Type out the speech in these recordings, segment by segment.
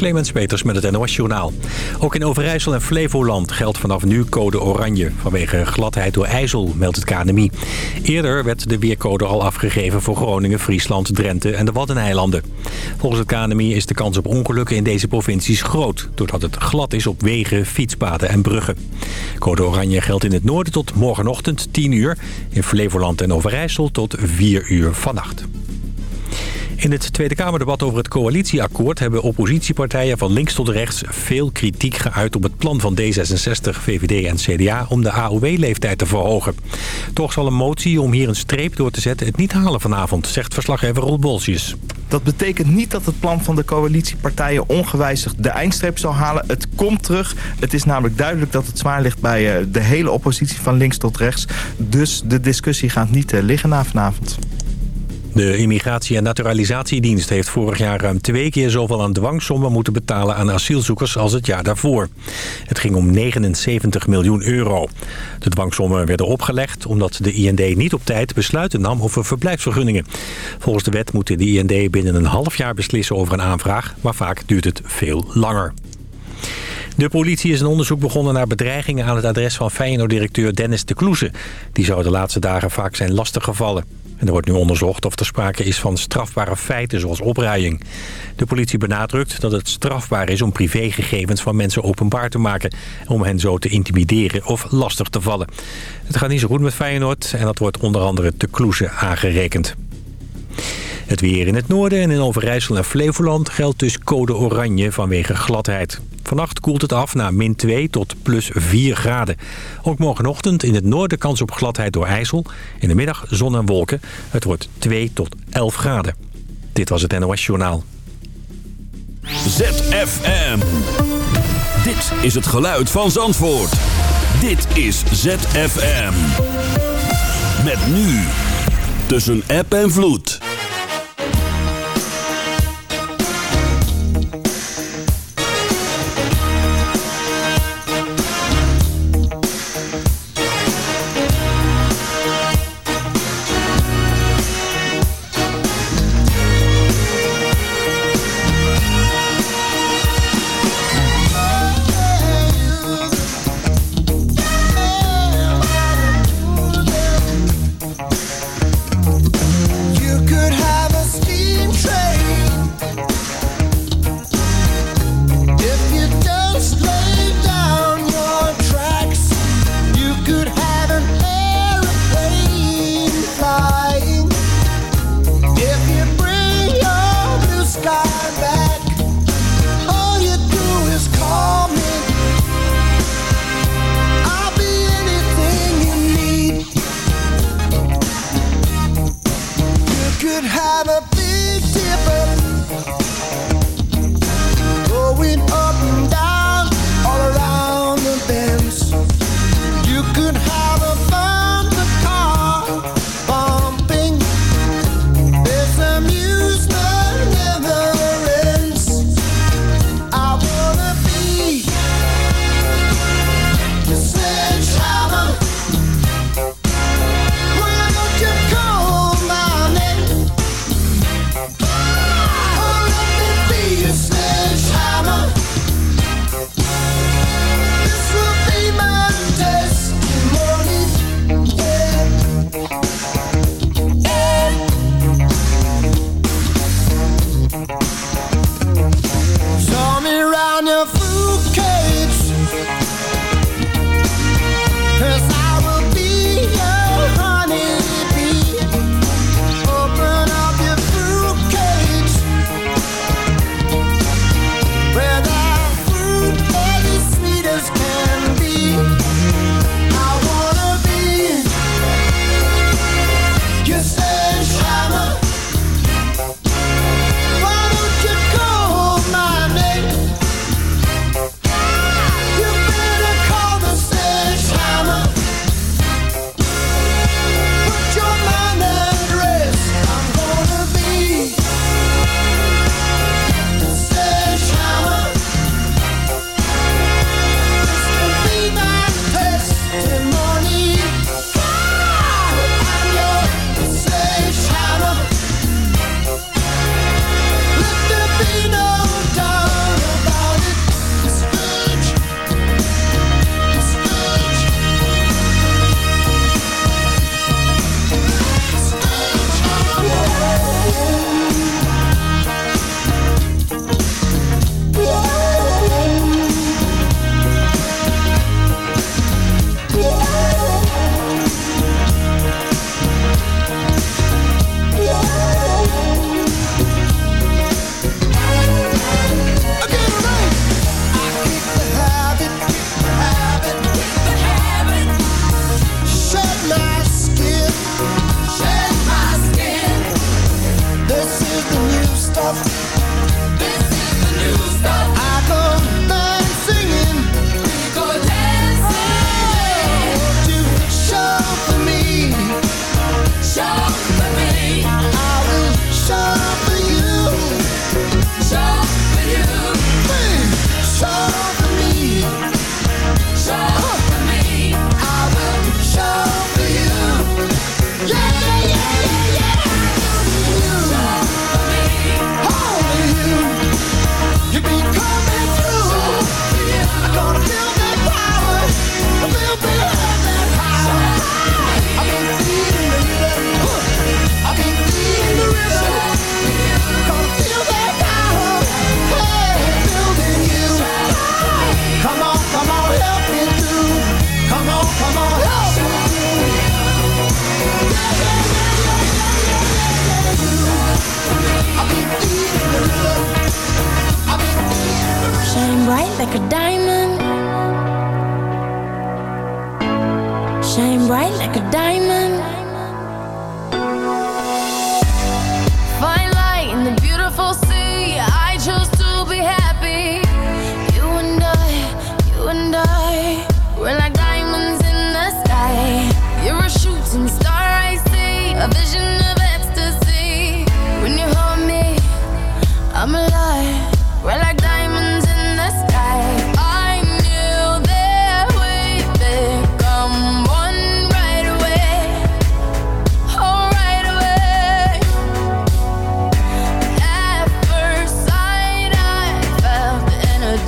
Clemens Peters met het NOS Journaal. Ook in Overijssel en Flevoland geldt vanaf nu code oranje... vanwege gladheid door ijzel, meldt het KNMI. Eerder werd de weercode al afgegeven voor Groningen, Friesland, Drenthe en de Waddeneilanden. Volgens het KNMI is de kans op ongelukken in deze provincies groot... doordat het glad is op wegen, fietspaden en bruggen. Code oranje geldt in het noorden tot morgenochtend 10 uur... in Flevoland en Overijssel tot 4 uur vannacht. In het Tweede Kamerdebat over het coalitieakkoord... hebben oppositiepartijen van links tot rechts veel kritiek geuit... op het plan van D66, VVD en CDA om de AOW-leeftijd te verhogen. Toch zal een motie om hier een streep door te zetten het niet halen vanavond... zegt verslaggever Roel Bolsjes. Dat betekent niet dat het plan van de coalitiepartijen ongewijzigd de eindstreep zal halen. Het komt terug. Het is namelijk duidelijk dat het zwaar ligt bij eh, de hele oppositie van links tot rechts. Dus de discussie gaat niet eh, liggen na vanavond. De Immigratie- en Naturalisatiedienst heeft vorig jaar ruim twee keer zoveel aan dwangsommen moeten betalen aan asielzoekers als het jaar daarvoor. Het ging om 79 miljoen euro. De dwangsommen werden opgelegd omdat de IND niet op tijd besluiten nam over verblijfsvergunningen. Volgens de wet moet de IND binnen een half jaar beslissen over een aanvraag, maar vaak duurt het veel langer. De politie is een onderzoek begonnen naar bedreigingen aan het adres van Feyenoord-directeur Dennis de Kloeze. Die zou de laatste dagen vaak zijn lastiggevallen. En er wordt nu onderzocht of er sprake is van strafbare feiten zoals opruiing. De politie benadrukt dat het strafbaar is om privégegevens van mensen openbaar te maken... om hen zo te intimideren of lastig te vallen. Het gaat niet zo goed met Feyenoord en dat wordt onder andere te Kloeze aangerekend. Het weer in het noorden en in Overijssel en Flevoland geldt dus code oranje vanwege gladheid. Vannacht koelt het af naar min 2 tot plus 4 graden. Ook morgenochtend in het noorden kans op gladheid door ijzel. In de middag zon en wolken. Het wordt 2 tot 11 graden. Dit was het NOS Journaal. ZFM. Dit is het geluid van Zandvoort. Dit is ZFM. Met nu. Tussen app en vloed.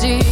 melody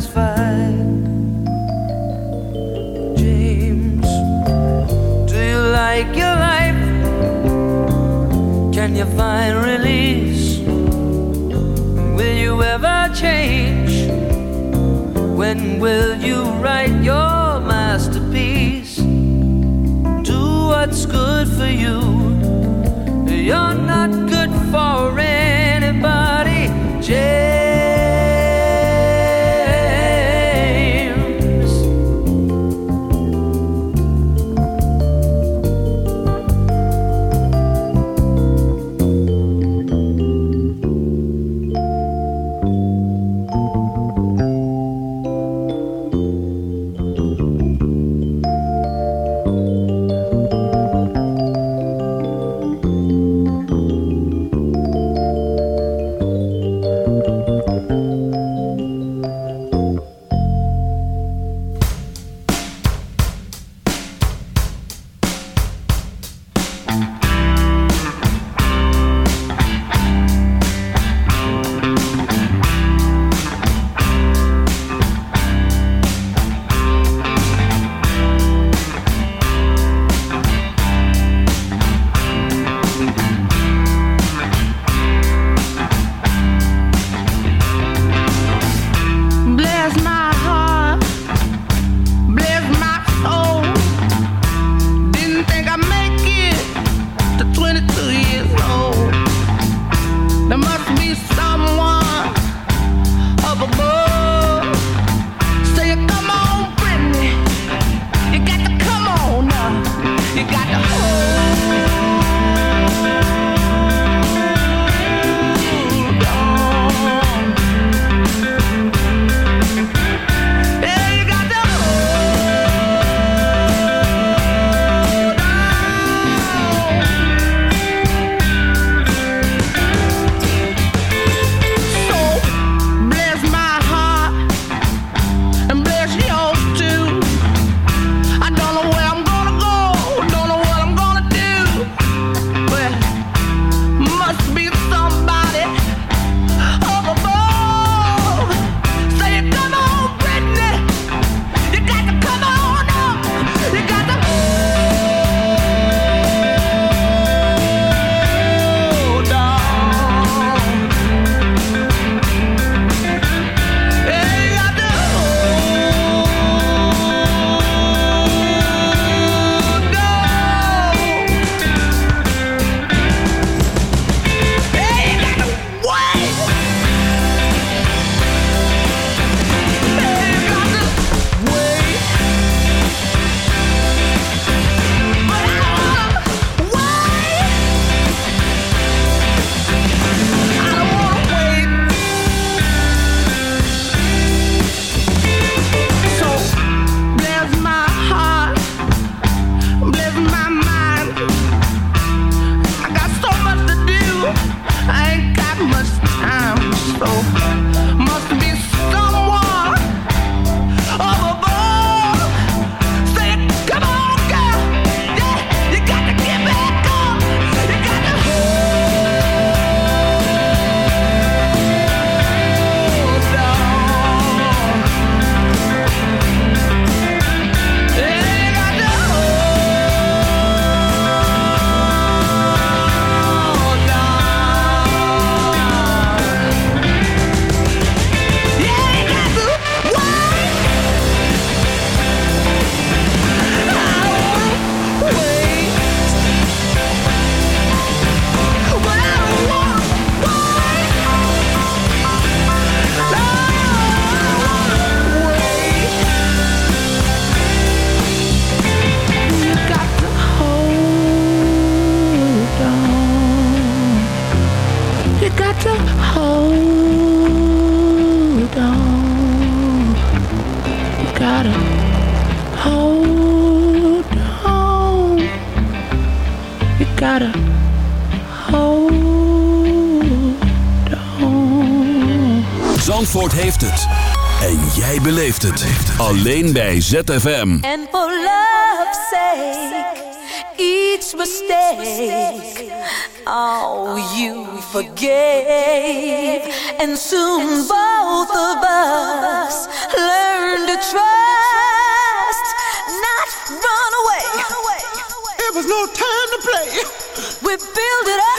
Satisfied. James, do you like your life? Can you find release? Will you ever change? When will you write your Alleen bij ZFM. And for love's sake, each mistake, oh you forgave. And soon both of us learned to trust, not run away. It was no time to play. We built it up.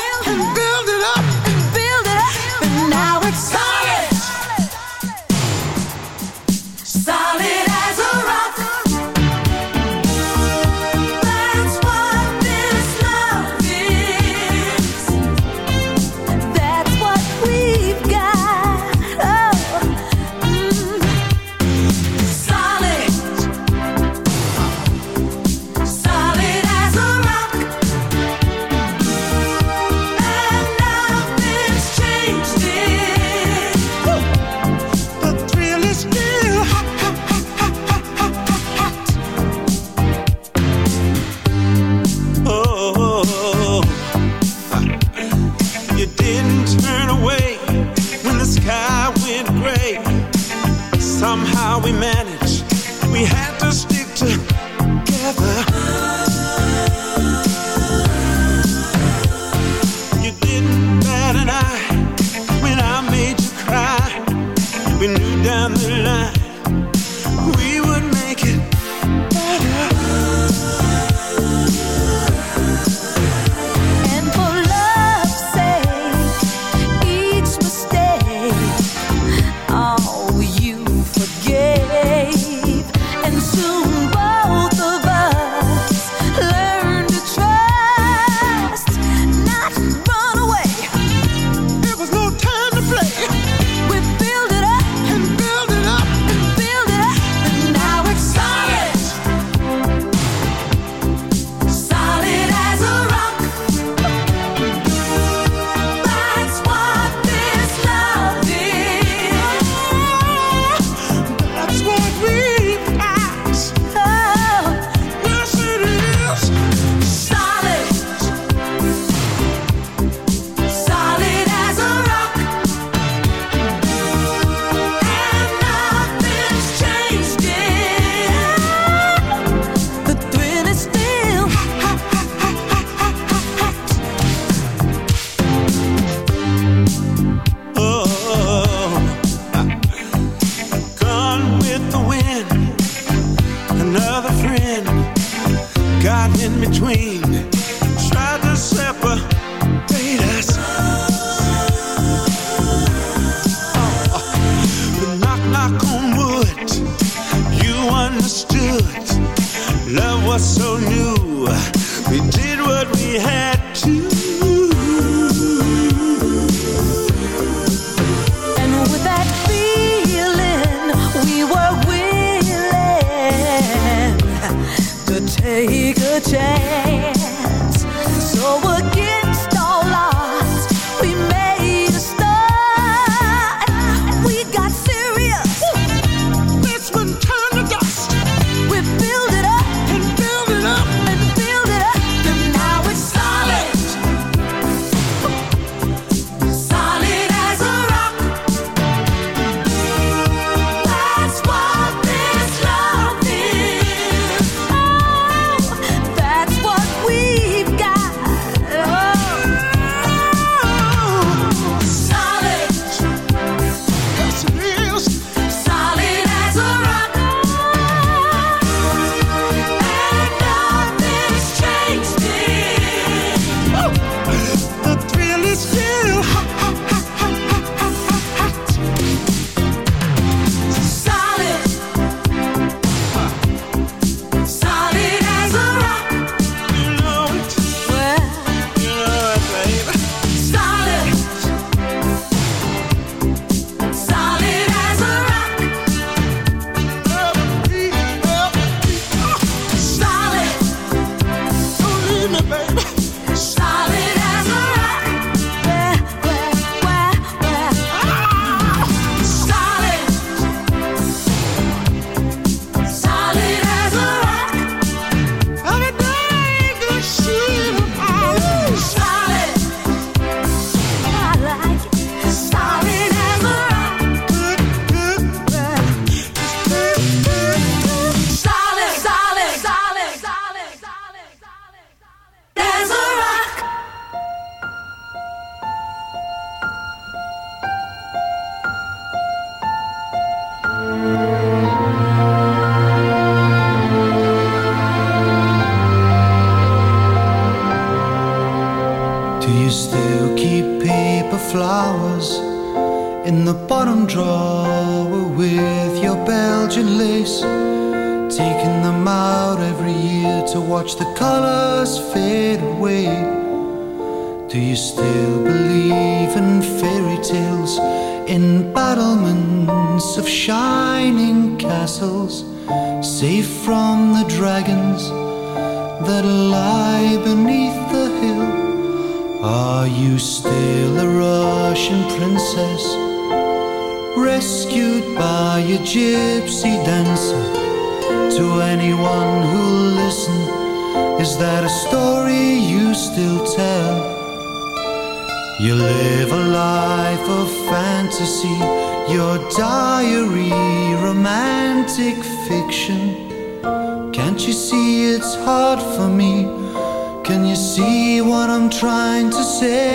See what I'm trying to say?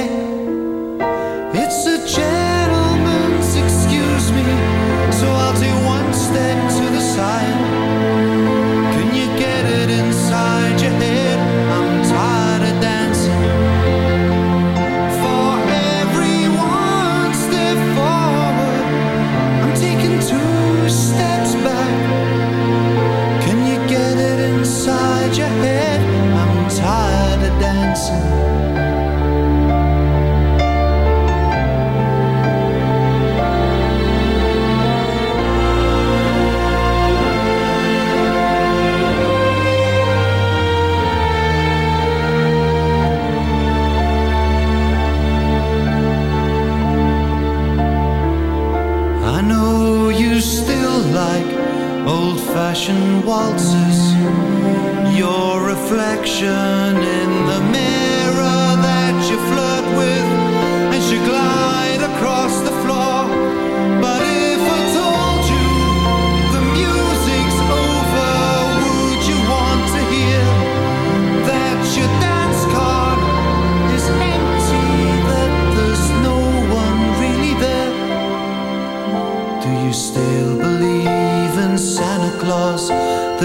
It's a gentleman's old waltzes. Your reflection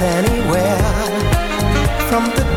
Anywhere. From today,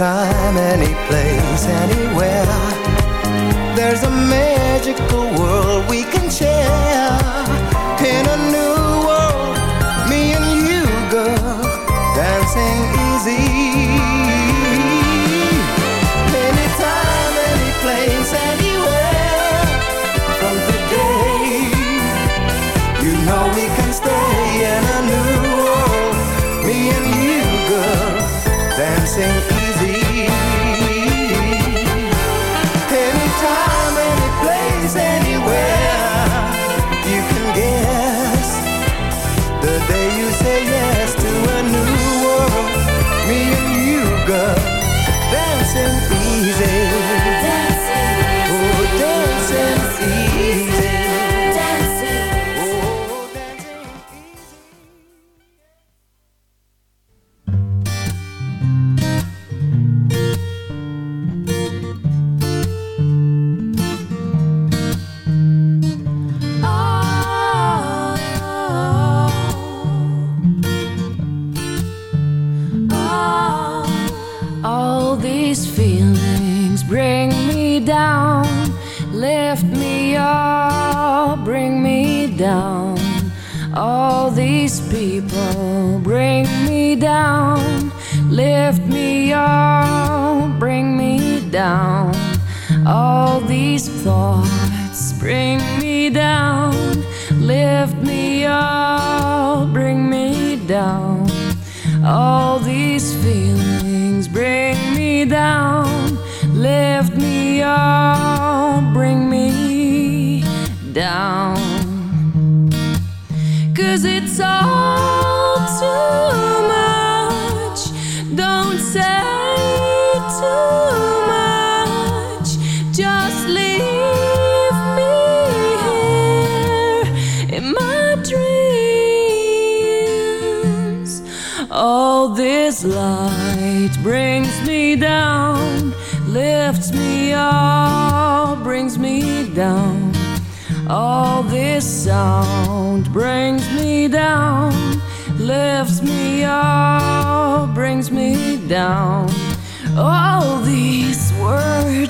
time just leave me here in my dreams. All this light brings me down, lifts me up, brings me down. All this sound brings me down, lifts me up, brings me down. All these words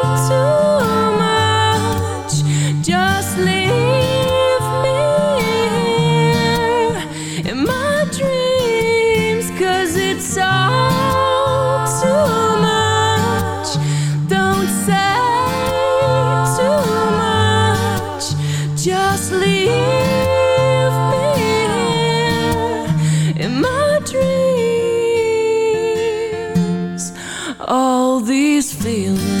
too much. Just leave me here in my dreams. Cause it's all too much. Don't say too much. Just leave me here in my dreams. All these feelings.